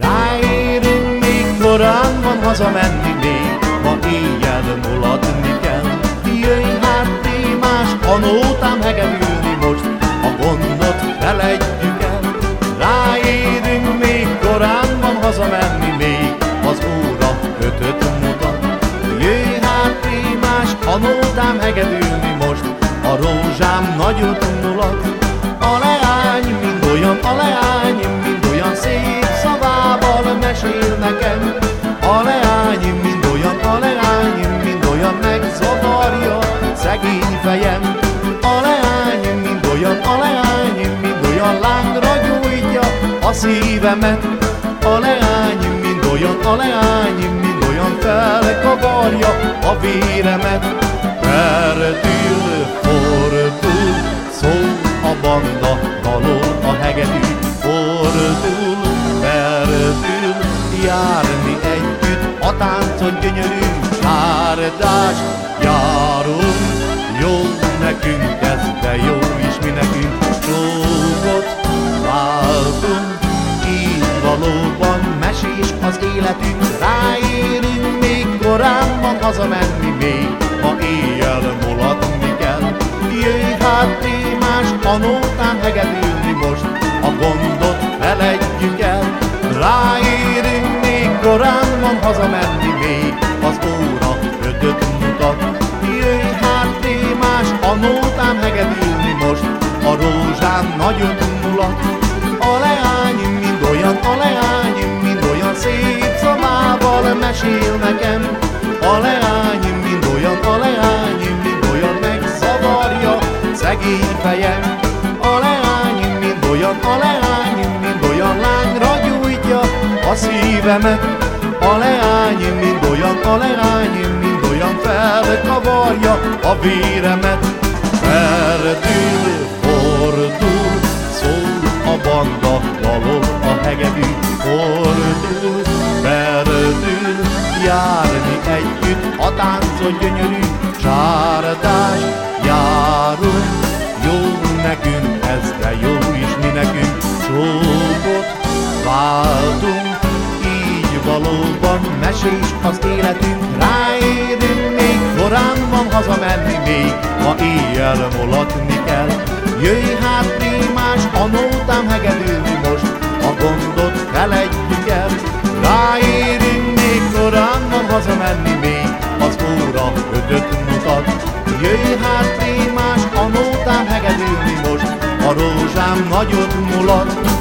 Ráérünk, még korán van hazamenni még, ma éjjel mulatni kell. Jöjj hát témás, a nótám hegedülni most, a gondot felejtjük el. Ráérünk, még korán van hazamenni még, az óra ötöt mutat. Jöjj hát témás, a nótám hegedülni most, a rózsám nagyot mulat. A leány mind olyan, a leány szívemet. A leány mind olyan, a leány mind olyan felkavarja a véremet. Perdül, fordul, szól a banda, való a hegedű, fordul, perdül, járni együtt, a táncon gyönyörű, sárdás, járunk, életünk, ráérünk, még korán van hazamenni még, ma éjjel mulatni kell. Jöjj hát témás, a nótán hegedülni most, a gondot felejtjük el. Ráérünk, még korán van hazamenni még, az óra ötöt mutat. Jöjj hát témás, a nótán hegedülni most, a rózsán nagyot mulat. Mesél nekem. A leány mind olyan, a leány mind olyan megzavarja szegény fejem. A leány mind olyan, a leány mind olyan lángra gyújtja a szívemet. A leány mind olyan, a leány mind olyan felkavarja a véremet. Táncon gyönyörű, csárdás, járunk, jó nekünk ez, de jó is mi nekünk, csókot váltunk, így valóban mesés az életünk, ráérünk még, korán van hazamenni még, ma éjjel mulatni kell. Jöjj hát témás, a nótám hegedülni most, a gondot felejtjük el. Ráérünk még, korán van hazamenni nagyot mulat.